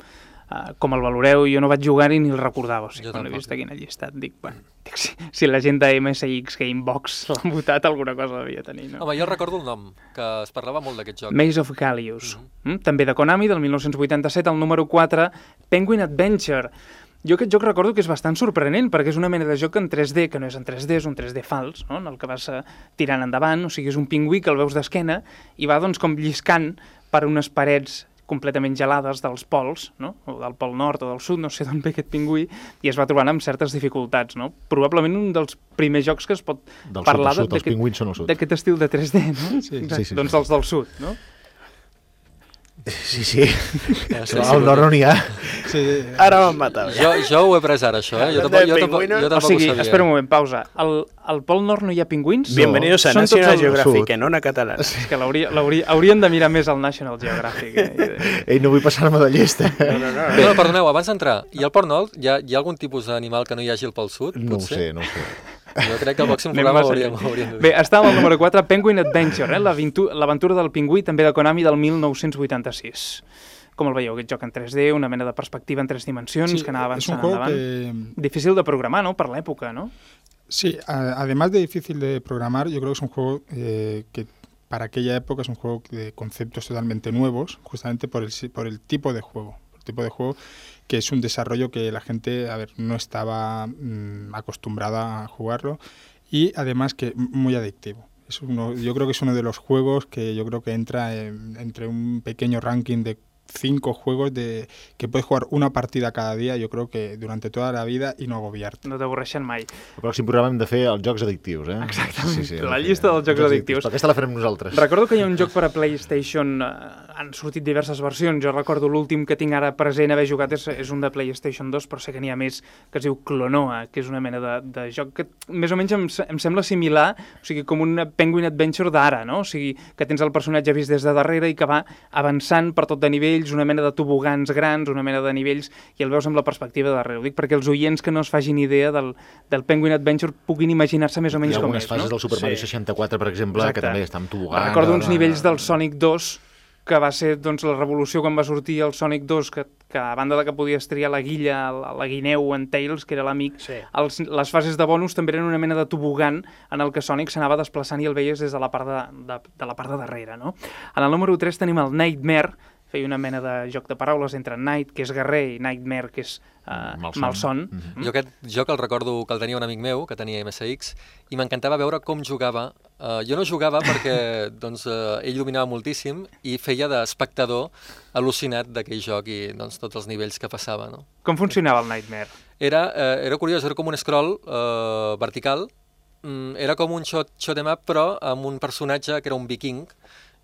uh, com el valoreu, jo no vaig jugar-hi ni el recordava, o sigui, Jo quan l'he vist aquí en el llistat, dic, bueno, dic, si, si la gent de MSX Gamebox l'han votat, alguna cosa devia tenir, no? Home, jo recordo el nom, que es parlava molt d'aquest joc. Maze of Gallius, mm també de Konami, del 1987, el número 4, Penguin Adventure. Jo aquest joc recordo que és bastant sorprenent, perquè és una mena de joc en 3D, que no és en 3D, és un 3D fals, no? en el que vas eh, tirant endavant, o sigui, és un pingüí que el veus d'esquena i va doncs com lliscant per unes parets completament gelades dels pols, no? o del pol nord o del sud, no sé d'on ve aquest pingüí, i es va trobant amb certes dificultats. No? Probablement un dels primers jocs que es pot Del parlar els d'aquest- estil de 3D, no? Sí. Sí, sí, Doncs sí. dels del sud, no? Sí, sí. Ja sé, Al nord no n'hi ha. Sí, Ahora me han matado. ya. Jo, jo ho he pres ara, això, eh? Jo tampoc, jo tampoc, jo O tampoc sigui, ho sabia. espera un moment, pausa. Al, al Pol Nord no hi ha pingüins? Bienvenidos a Són National al Geographic, en una catalana. És que l'hauria- haurien de mirar més al National Geographic. Eh? Ei, no vull passar-me de llesta. No, no, no. Bé, no, perdoneu, abans d'entrar, i al Port Nord hi ha, hi ha algun tipus d'animal que no hi hagi al Pol Sud? No ho potser? sé, no ho sé. Jo crec que al pròxim programa hauríem, hauríem de dir. Bé, està al número 4, Penguin Adventure, eh? l'aventu- l'aventura del pingüí, també de Konami, del 1986. Com el veieu, aquest joc en 3D, una mena de perspectiva en tres dimensions Sí, que anava es un avançant juego endavant. que, Difícil de programar, no?, per l'època, no? sí, a- además de difícil de programar, yo creo que es un juego eh, que para aquella época es un juego de conceptos totalmente nuevos, justamente por el, por el tipo de juego. Tipo de juego que es un desarrollo que la gente, a ver, no estaba mm, acostumbrada a jugarlo y además que muy adictivo. Es uno, yo creo que es uno de los juegos que yo creo que entra en- entre un pequeño ranking de cinco juegos de que puedes jugar una partida cada día, yo creo que durante toda la vida y no agobiarte. No t'avorreixen mai. El pròxim programa hem de fer els jocs addictius, eh? Exactament, hem la de fer llista dels jocs addictius. Però aquesta la farem nosaltres. Recordo que hi ha un joc per a PlayStation, eh, han sortit diverses versions, jo recordo l'últim que tinc ara present haver jugat és, és un de PlayStation 2, però sé que n'hi ha més, que es diu Clonoa, que és una mena de, de joc que més o menys em, em sembla similar, o sigui, com un Penguin Adventure d'ara, no? O sigui, que tens el personatge vist des de darrere i que va avançant per tot de nivells, una mena de tobogans grans, una mena de nivells, i el veus amb la perspectiva de darrere. Ho dic perquè els oients que no es facin idea del, del Penguin Adventure puguin imaginar-se més o Hi menys ha com algunes és, fases no? del Super Mario Sí. 64, per exemple, Exacte. que també estan tobogant. Recordo uns nivells del Sonic 2 que va ser doncs, la revolució quan va sortir el Sonic 2, que, que a banda de que podies triar la guilla, la, la guineu en Tails, que era l'amic, Sí. els, les fases de bonus també eren una mena de tobogan en el que Sonic s'anava desplaçant i el veies des de la part de, de, de la part de darrere. No? En el número 3 tenim el Nightmare, feia una mena de joc de paraules entre Night, que és guerrer, i Nightmare, que és uh, Malson. malson. Mhm. Jo aquest joc el recordo que el tenia un amic meu, que tenia MSX, i m'encantava veure com jugava. Uh, jo no jugava perquè doncs, uh, ell dominava moltíssim i feia d'espectador al·lucinat d'aquell joc i doncs, tots els nivells que passava. No? Com funcionava el Nightmare? Era, eh, era curiós, era com un scroll eh, vertical, mm, era com un shot, shot em up, però amb un personatge que era un viking,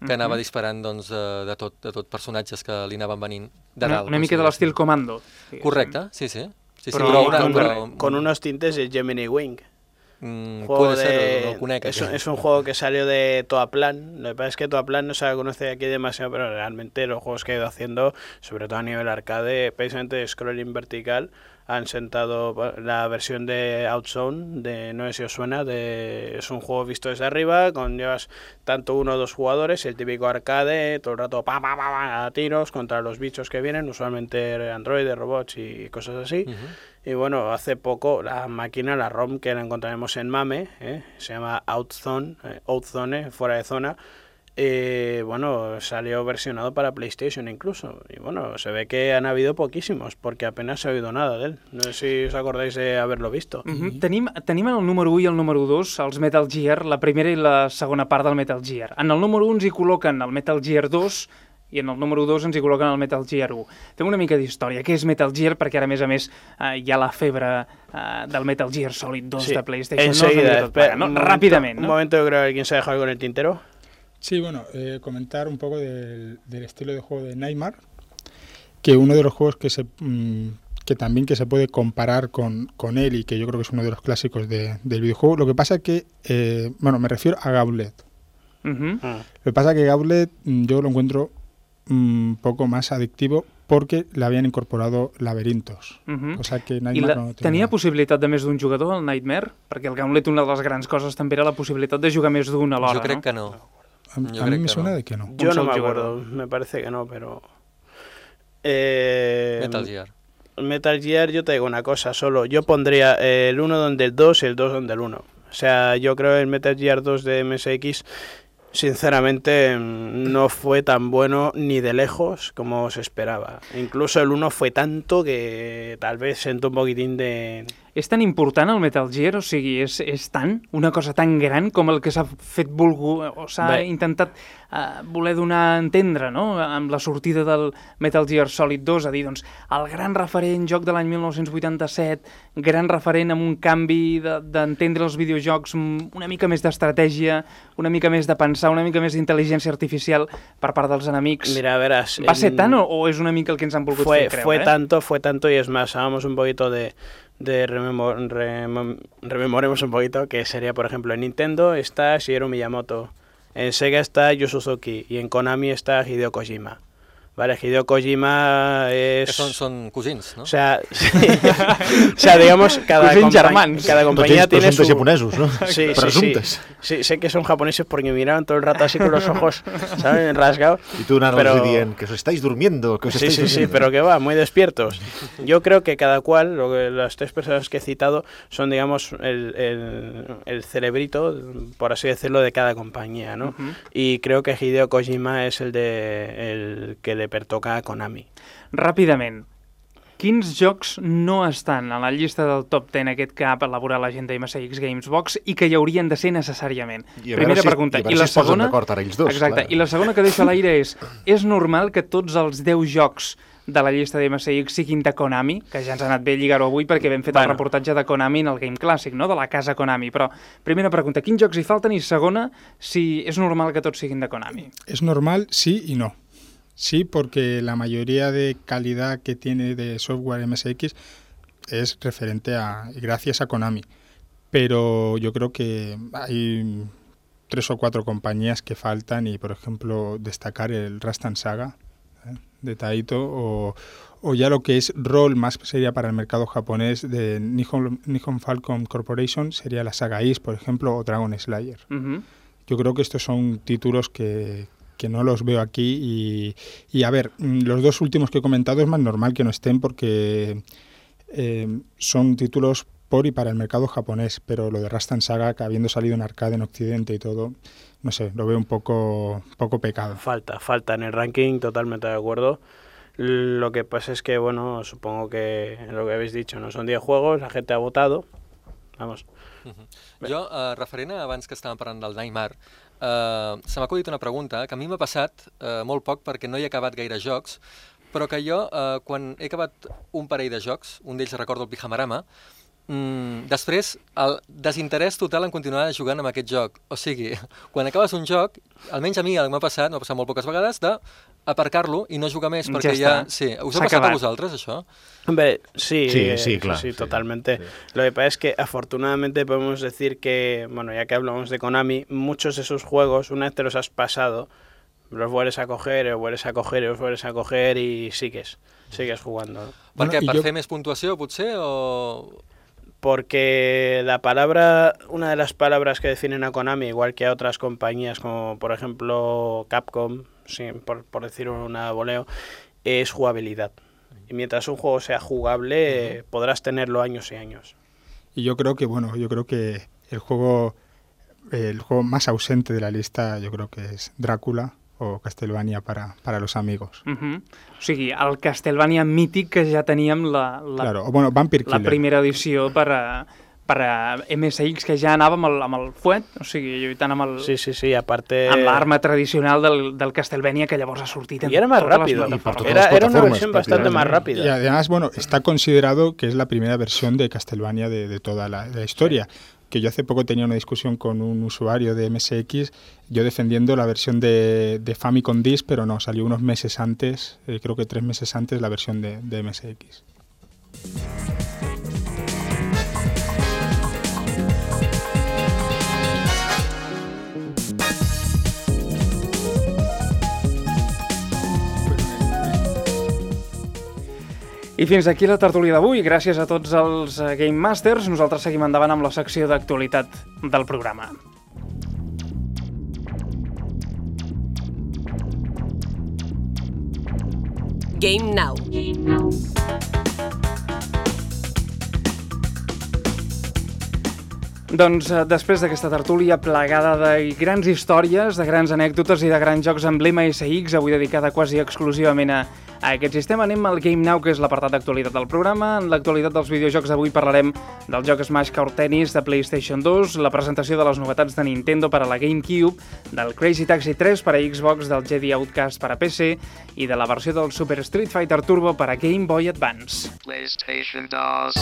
que anava disparant doncs, eh, de, tot, de tot personatges que li anaven venint de Una, dalt. una com mica de l'estil. Comando. diguéssim. Correcte, sí, sí. sí, sí Però- una, con, però, con unos tintes de Gemini Wing. mm, Juego puede ser, de- conec. es, un- es un juego que salió de Toaplan. Lo que pasa es que Toaplan no se conoce aquí demasiado, pero realmente los juegos que ha ido haciendo, sobre todo a nivel arcade, precisamente de scrolling vertical, han sentado la versión de Outzone, de no sé si os suena, de, es un juego visto desde arriba, con llevas tanto uno o dos jugadores, el típico arcade, todo el rato pa, pa, pa, pa, a tiros contra los bichos que vienen, usualmente androides, robots y cosas así. Ujú. Y bueno, hace poco la máquina, la ROM que la encontraremos en MAME, ¿eh? se llama Outzone, eh, Outzone, fuera de zona. Eh, bueno, salió versionado para PlayStation incluso. Y bueno, se ve que han habido poquísimos, porque apenas se ha oído nada de él. No sé si os acordáis de haberlo visto. Uh -huh. tenim, tenim en el número 1 i el número 2 els Metal Gear, la primera i la segona part del Metal Gear. En el número 1 ens hi col·loquen el Metal Gear 2 i en el número 2 ens hi col·loquen el Metal Gear 1. Fem una mica d'història. Què és Metal Gear? Perquè ara, a més a més, eh, hi ha la febre eh, del Metal Gear Solid 2 de PlayStation. enseguida. no? Espera, no? un momento- Ràpidament, Un no? momento, creo que alguien se ha dejado algo en el tintero. Sí, bueno, eh, comentar un poco del, del estilo de juego de Nightmare, que uno de los juegos que se mm, que también que se puede comparar con, con él y que yo creo que es uno de los clásicos de- del videojuego. Lo que pasa que, eh, bueno, me refiero a Gauntlet. Uh -huh. Ah. Lo que pasa que Gauntlet mm, yo lo encuentro un poco más adictivo porque le habían incorporado laberintos. Uh -huh. O sea que I Nightmare la, no tenia nada. possibilitat de més d'un jugador, el Nightmare? Perquè el Gauntlet, una de les grans coses també era la possibilitat de jugar més d'un alhora, Jo crec no? que no. A, yo a mí me suena no. de que no. Yo no me acuerdo, me parece que no, pero... Eh, Metal Gear. Metal Gear, yo te digo una cosa, solo yo pondría el 1 donde el 2 y el 2 donde el 1. O sea, yo creo que el Metal Gear 2 de MSX, sinceramente, mm, no fue tan bueno ni de lejos como se esperaba. Incluso el 1 fue tanto que tal vez sentó un poquitín de... És tan important el Metal Gear? O sigui, és, és tant, una cosa tan gran com el que s'ha fet volgu, o s'ha intentat uh, voler donar a entendre, no?, amb la sortida del Metal Gear Solid 2, a dir, doncs, el gran referent joc de l'any 1987, gran referent amb un canvi de- d'entendre de, els videojocs, una mica més d'estratègia, una mica més de pensar, una mica més d'intel·ligència artificial per part dels enemics. Mira, verás... Va ser tant o, o és una mica el que ens han volgut fue, fer creure? fue eh? tanto, fue tanto y es más, hagamos un poquito de, de rememo- remem- rememoremos un poquito, que sería, por ejemplo, en Nintendo está Shigeru Miyamoto, en Sega está Yu Suzuki y en Konami está Hideo Kojima. Vale, Hideo Kojima es... Que són, són cosins, no? O sea, sí. o sea, digamos, cada, Cosins compa- germans. cada compañía tiene su... japonesos, no? Sí, sí, sí. Sí, sé que son japoneses porque me miraron todo el rato así con los ojos, ¿saben? Rasgados. I tu anant Pero- que os estáis durmiendo, que os Sí, estáis sí, sí, durmiendo. pero que va, muy despiertos. Yo creo que cada cual, lo que, las tres personas que he citado, son, digamos, el, el, el cerebrito, por así decirlo, de cada compañía, ¿no? Ujú. Y creo que Hideo Kojima es el, de, el que le pertoca a Konami. Ràpidament, quins jocs no estan a la llista del top 10 aquest que ha elaborat la gent d'MSX Gamesbox i que hi haurien de ser necessàriament? I Primera si- pregunta. i veure la si segona... ara ells dos, Exacte. clar. I la segona que deixo a l'aire és és normal que tots els 10 jocs de la llista d'MSX siguin de Konami, que ja ens ha anat bé lligar-ho avui perquè vam fet el Bueno. reportatge de Konami en el Game Classic, no? de la casa Konami. Però, primera pregunta, quins jocs hi falten? I segona, si és normal que tots siguin de Konami. Es normal, sí y no. Sí, porque la mayoría de calidad que tiene de software MSX es referente a, gracias a Konami. Pero yo creo que hay tres o cuatro compañías que faltan y, por ejemplo, destacar el Rastan Saga ¿eh? de Taito o, o ya lo que es rol más sería para el mercado japonés de Nihon, Nihon Falcon Corporation sería la saga Is, por ejemplo, o Dragon Slayer. Uh -huh. Yo creo que estos son títulos que, que no los veo aquí y, y, a ver, mm, los dos últimos que he comentado es más normal que no estén porque eh, son títulos por y para el mercado japonés, pero lo de Rastan Saga, que habiendo salido en arcade en Occidente y todo, no sé, lo veo un poco, poco pecado. Falta, falta en el ranking, totalmente de acuerdo. Lo que pasa es que, bueno, supongo que lo que habéis dicho, no son 10 juegos, la gente ha votado. Vamos, Jo, eh, referent a abans que estàvem parlant del Nightmare, eh, se m'ha acudit una pregunta que a mi m'ha passat eh, molt poc perquè no he acabat gaire jocs, però que jo, eh, quan he acabat un parell de jocs, un d'ells recordo el Pijamarama, mm, després el desinterès total en continuar jugant amb aquest joc. O sigui, quan acabes un joc, almenys a mi m'ha passat, m'ha passat molt poques vegades, de aparcar-lo i no jugar més, Ja perquè està. ja... Sí, us ha passat acabat. a vosaltres, això? Hombre, sí, Sí, eh, sí, claro, sí, sí, totalmente. sí. Lo que pasa es que afortunadamente podemos decir que, bueno, ya que hablamos de Konami, muchos de esos juegos, una vez te los has pasado, los vuelves a coger, los vuelves a coger, los vuelves a coger y sigues, sigues jugando. ¿no? Per Bueno, què? i Per jo- fer més puntuació, potser, o... Porque la palabra, una de las palabras que definen a Konami, igual que a otras compañías como por ejemplo Capcom, sí, por, por decir una voleo, es jugabilidad. Y mientras un juego sea jugable, podrás tenerlo años y años. Y yo creo que, bueno, yo creo que el juego, el juego más ausente de la lista, yo creo que es Drácula o Castlevania para, para los amigos. Uh -huh. O sigui, el Castlevania mític que ja teníem la, la, Claro, o bueno, Vampire la Killer. primera edició per a, per a MSX, que ja anava amb el, amb el fuet, o sigui, lluitant amb el... Sí, sí, sí, aparte... amb l'arma tradicional del, del Castlevania que llavors ha sortit en Y era más rápido. plataformes. todas Era, era una versión bastante más prácticamente. Y rápida. además, bueno, está considerado que es la primera versión de Castlevania de, de toda la, de la historia. Que yo hace poco tenía una discusión con un usuario de MSX, yo defendiendo la versión de, de Famicom Disk, pero no, salió unos meses antes, eh, creo que tres meses antes, la versión de, de MSX. I fins aquí la tertúlia d'avui. Gràcies a tots els eh, Game Masters. Nosaltres seguim endavant amb la secció d'actualitat del programa. Game Now. Doncs eh, després d'aquesta tertúlia plegada de grans històries, de grans anècdotes i de grans jocs amb l'MSX, avui dedicada quasi exclusivament a, a aquest sistema, anem al Game Now, que és l'apartat d'actualitat del programa. En l'actualitat dels videojocs d'avui parlarem del joc Smash Car Tennis de PlayStation 2, la presentació de les novetats de Nintendo per a la GameCube, del Crazy Taxi 3 per a Xbox, del Jedi Outcast per a PC i de la versió del Super Street Fighter Turbo per a Game Boy Advance. PlayStation DOS.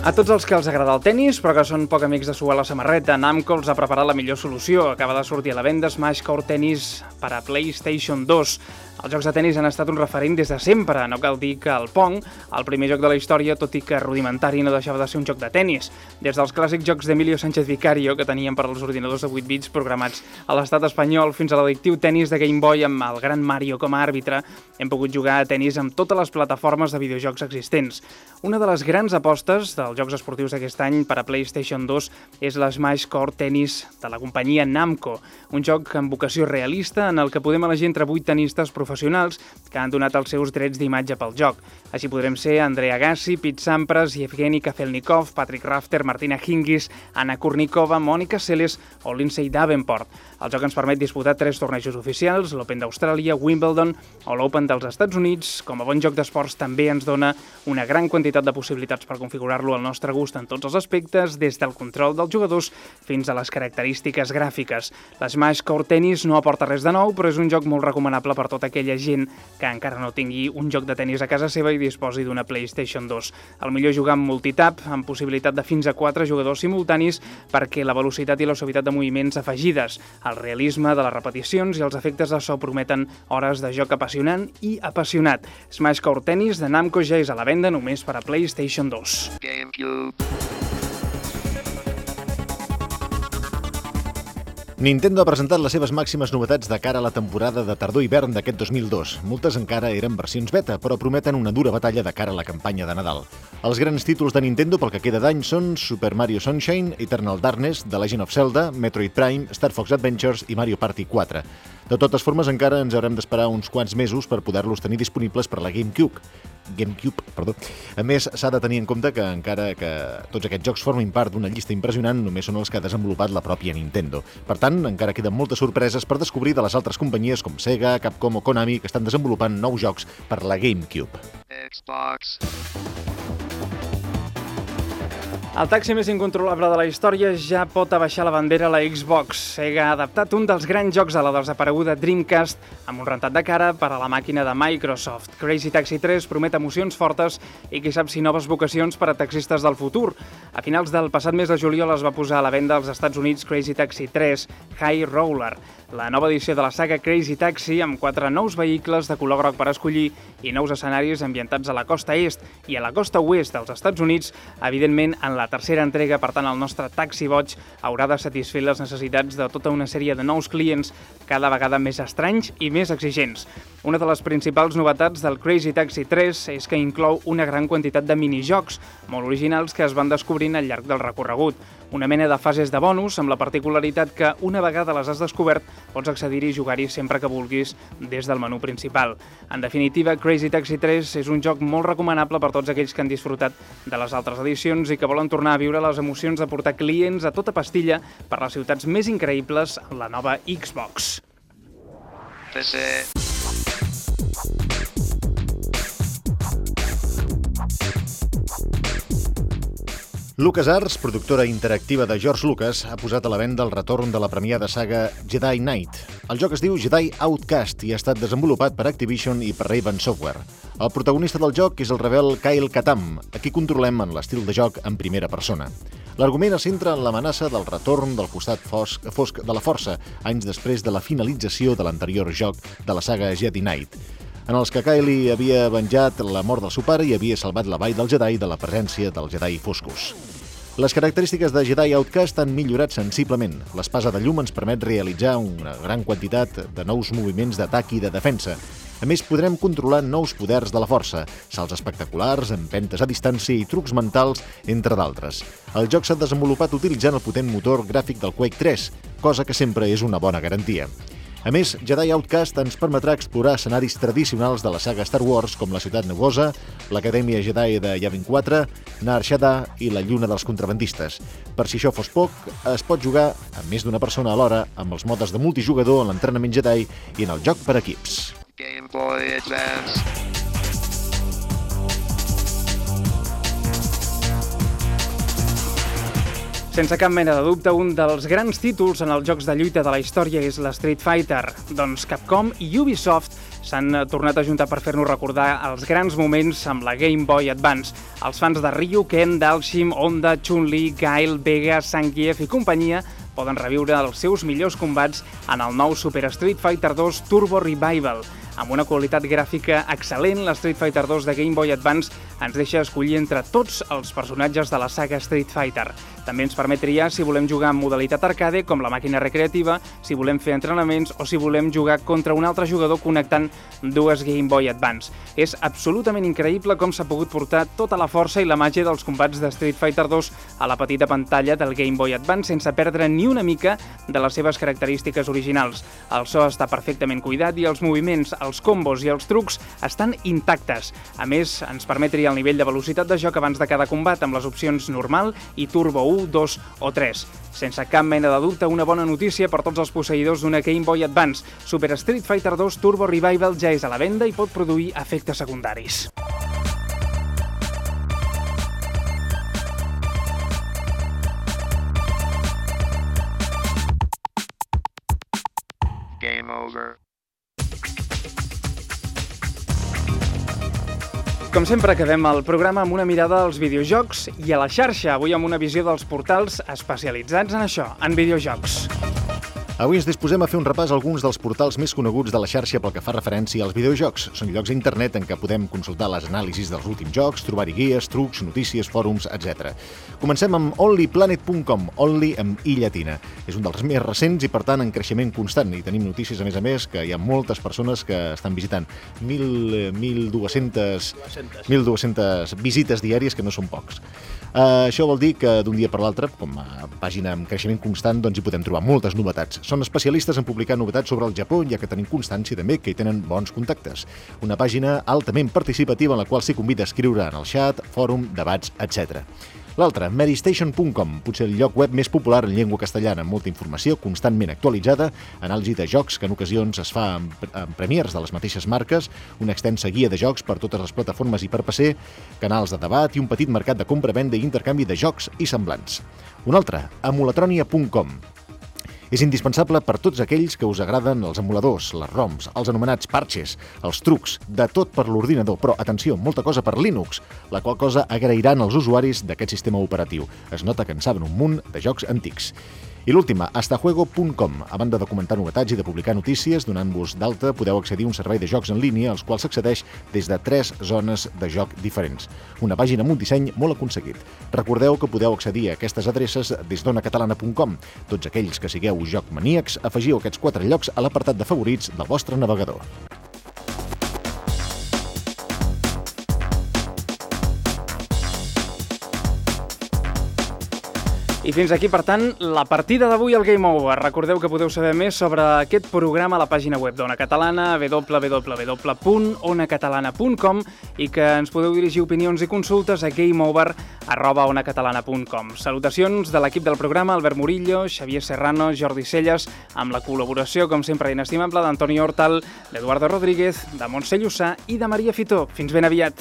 A tots els que els agrada el tennis, però que són poc amics de suar la samarreta, Namco els ha preparat la millor solució. Acaba de sortir a la venda Smash Core Tennis per a PlayStation 2. Els jocs de tennis han estat un referent des de sempre. No cal dir que el Pong, el primer joc de la història, tot i que rudimentari, no deixava de ser un joc de tennis. Des dels clàssics jocs d'Emilio Sánchez Vicario, que tenien per als ordinadors de 8 bits programats a l'estat espanyol, fins a l'addictiu tennis de Game Boy amb el gran Mario com a àrbitre, hem pogut jugar a tennis amb totes les plataformes de videojocs existents. Una de les grans apostes dels jocs esportius d'aquest any per a PlayStation 2 és l'Smash Core Tennis de la companyia Namco, un joc amb vocació realista en el que podem elegir entre 8 tenistes professionals que han donat els seus drets d'imatge pel joc. Així podrem ser Andrea Gassi, Pete Sampras, Yevgeny Kafelnikov, Patrick Rafter, Martina Hingis, Anna Kurnikova, Mònica Seles o Lindsay Davenport. El joc ens permet disputar tres tornejos oficials, l'Open d'Austràlia, Wimbledon o l'Open dels Estats Units. Com a bon joc d'esports també ens dona una gran quantitat de possibilitats per configurar-lo al nostre gust en tots els aspectes, des del control dels jugadors fins a les característiques gràfiques. L'Smash Core Tennis no aporta res de nou, però és un joc molt recomanable per tota aquella gent que encara no tingui un joc de tennis a casa seva i disposi d'una PlayStation 2. El millor jugar amb multitap, amb possibilitat de fins a 4 jugadors simultanis, perquè la velocitat i la suavitat de moviments afegides, el realisme de les repeticions i els efectes de so prometen hores de joc apassionant i apassionat. Smash Core Tennis de Namco ja és a la venda només per a PlayStation 2. GameCube. Nintendo ha presentat les seves màximes novetats de cara a la temporada de tardor-hivern d'aquest 2002. Moltes encara eren versions beta, però prometen una dura batalla de cara a la campanya de Nadal. Els grans títols de Nintendo pel que queda d'any són Super Mario Sunshine, Eternal Darkness, The Legend of Zelda, Metroid Prime, Star Fox Adventures i Mario Party 4. De totes formes, encara ens haurem d'esperar uns quants mesos per poder-los tenir disponibles per la GameCube. GameCube. Perdó. A més, s'ha de tenir en compte que encara que tots aquests jocs formin part d'una llista impressionant, només són els que ha desenvolupat la pròpia Nintendo. Per tant, encara queden moltes sorpreses per descobrir de les altres companyies com Sega, Capcom o Konami que estan desenvolupant nous jocs per la GameCube. Xbox, El taxi més incontrolable de la història ja pot abaixar la bandera a la Xbox. Sega ha adaptat un dels grans jocs de la desapareguda Dreamcast amb un rentat de cara per a la màquina de Microsoft. Crazy Taxi 3 promet emocions fortes i qui sap si noves vocacions per a taxistes del futur. A finals del passat mes de juliol es va posar a la venda als Estats Units Crazy Taxi 3 High Roller, la nova edició de la saga Crazy Taxi amb quatre nous vehicles de color groc per escollir i nous escenaris ambientats a la costa est i a la costa oest dels Estats Units, evidentment en la tercera entrega, per tant el nostre taxi boig haurà de satisfer les necessitats de tota una sèrie de nous clients cada vegada més estranys i més exigents. Una de les principals novetats del Crazy Taxi 3 és que inclou una gran quantitat de minijocs, molt originals que es van descobrint al llarg del recorregut. Una mena de fases de bonus amb la particularitat que una vegada les has descobert pots accedir-hi i jugar-hi sempre que vulguis des del menú principal. En definitiva, Crazy Taxi 3 és un joc molt recomanable per tots aquells que han disfrutat de les altres edicions i que volen tornar a viure les emocions de portar clients a tota pastilla per les ciutats més increïbles en la nova Xbox. PC, LucasArts, productora interactiva de George Lucas, ha posat a la venda el retorn de la premiada saga Jedi Knight. El joc es diu Jedi Outcast i ha estat desenvolupat per Activision i per Raven Software. El protagonista del joc és el rebel Kyle Katam, a qui controlem en l'estil de joc en primera persona. L'argument es centra en l'amenaça del retorn del costat fosc, fosc de la força, anys després de la finalització de l'anterior joc de la saga Jedi Knight, en els que Kylie havia venjat la mort del seu pare i havia salvat la vall del Jedi de la presència del Jedi foscos. Les característiques de Jedi Outcast han millorat sensiblement. L'espasa de llum ens permet realitzar una gran quantitat de nous moviments d'atac i de defensa. A més, podrem controlar nous poders de la força, salts espectaculars, empentes a distància i trucs mentals, entre d'altres. El joc s'ha desenvolupat utilitzant el potent motor gràfic del Quake 3, cosa que sempre és una bona garantia. A més, Jedi Outcast ens permetrà explorar escenaris tradicionals de la saga Star Wars com la Ciutat Nebuosa, l'Acadèmia Jedi de Yavin 4, Nar Shaddaa i la Lluna dels Contrabandistes. Per si això fos poc, es pot jugar amb més d'una persona alhora amb els modes de multijugador en l'entrenament Jedi i en el joc per equips. Game Boy Advance, Sense cap mena de dubte, un dels grans títols en els jocs de lluita de la història és la Street Fighter. Doncs Capcom i Ubisoft s'han eh, tornat a juntar per fer-nos recordar els grans moments amb la Game Boy Advance. Els fans de Ryu, Ken, Dalshim, Honda, Chun-Li, Gail, Vega, Zangief i companyia poden reviure els seus millors combats en el nou Super Street Fighter 2 Turbo Revival. Amb una qualitat gràfica excel·lent, la Street Fighter 2 de Game Boy Advance ens deixa escollir entre tots els personatges de la saga Street Fighter. També ens permet triar si volem jugar en modalitat arcade, com la màquina recreativa, si volem fer entrenaments o si volem jugar contra un altre jugador connectant dues Game Boy Advance. És absolutament increïble com s'ha pogut portar tota la força i la màgia dels combats de Street Fighter 2 a la petita pantalla del Game Boy Advance sense perdre ni una mica de les seves característiques originals. El so està perfectament cuidat i els moviments, els combos i els trucs estan intactes. A més, ens permet triar el nivell de velocitat de joc abans de cada combat amb les opcions normal i turbo 1, 2 o 3. Sense cap mena de dubte, una bona notícia per tots els posseïdors d'una Game Boy Advance. Super Street Fighter 2 Turbo Revival ja és a la venda i pot produir efectes secundaris. Com sempre, acabem el programa amb una mirada als videojocs i a la xarxa, avui amb una visió dels portals especialitzats en això, en videojocs. Avui ens disposem a fer un repàs a alguns dels portals més coneguts de la xarxa pel que fa referència als videojocs. Són llocs a internet en què podem consultar les anàlisis dels últims jocs, trobar-hi guies, trucs, notícies, fòrums, etc. Comencem amb onlyplanet.com, only amb i llatina. És un dels més recents i, per tant, en creixement constant. I tenim notícies, a més a més, que hi ha moltes persones que estan visitant. Mil, eh, 1.200, 1.200 visites diàries, que no són pocs. Uh, això vol dir que d'un dia per l'altre, com a pàgina amb creixement constant, doncs hi podem trobar moltes novetats. Són especialistes en publicar novetats sobre el Japó, ja que tenim constància també que hi tenen bons contactes. Una pàgina altament participativa en la qual s'hi convida a escriure en el xat, fòrum, debats, etc. L'altre, medistation.com, potser el lloc web més popular en llengua castellana, amb molta informació constantment actualitzada, anàlisi de jocs que en ocasions es fa amb, amb premiers de les mateixes marques, una extensa guia de jocs per totes les plataformes i per PC, canals de debat i un petit mercat de compra-venda i intercanvi de jocs i semblants. Un altre, emulatronia.com, és indispensable per tots aquells que us agraden els emuladors, les ROMs, els anomenats parches, els trucs, de tot per l'ordinador, però, atenció, molta cosa per Linux, la qual cosa agrairan els usuaris d'aquest sistema operatiu. Es nota que en saben un munt de jocs antics. I l'última, astajuego.com. A banda de comentar novetats i de publicar notícies, donant-vos d'alta, podeu accedir a un servei de jocs en línia als quals s'accedeix des de tres zones de joc diferents. Una pàgina amb un disseny molt aconseguit. Recordeu que podeu accedir a aquestes adreces des d'onacatalana.com. Tots aquells que sigueu joc maníacs, afegiu aquests quatre llocs a l'apartat de favorits del vostre navegador. I fins aquí, per tant, la partida d'avui al Game Over. Recordeu que podeu saber més sobre aquest programa a la pàgina web d'Ona Catalana, www.onacatalana.com i que ens podeu dirigir opinions i consultes a gameover.onacatalana.com. Salutacions de l'equip del programa, Albert Murillo, Xavier Serrano, Jordi Celles, amb la col·laboració, com sempre, inestimable d'Antoni Hortal, d'Eduardo Rodríguez, de Montse Llussà i de Maria Fitó. Fins ben aviat.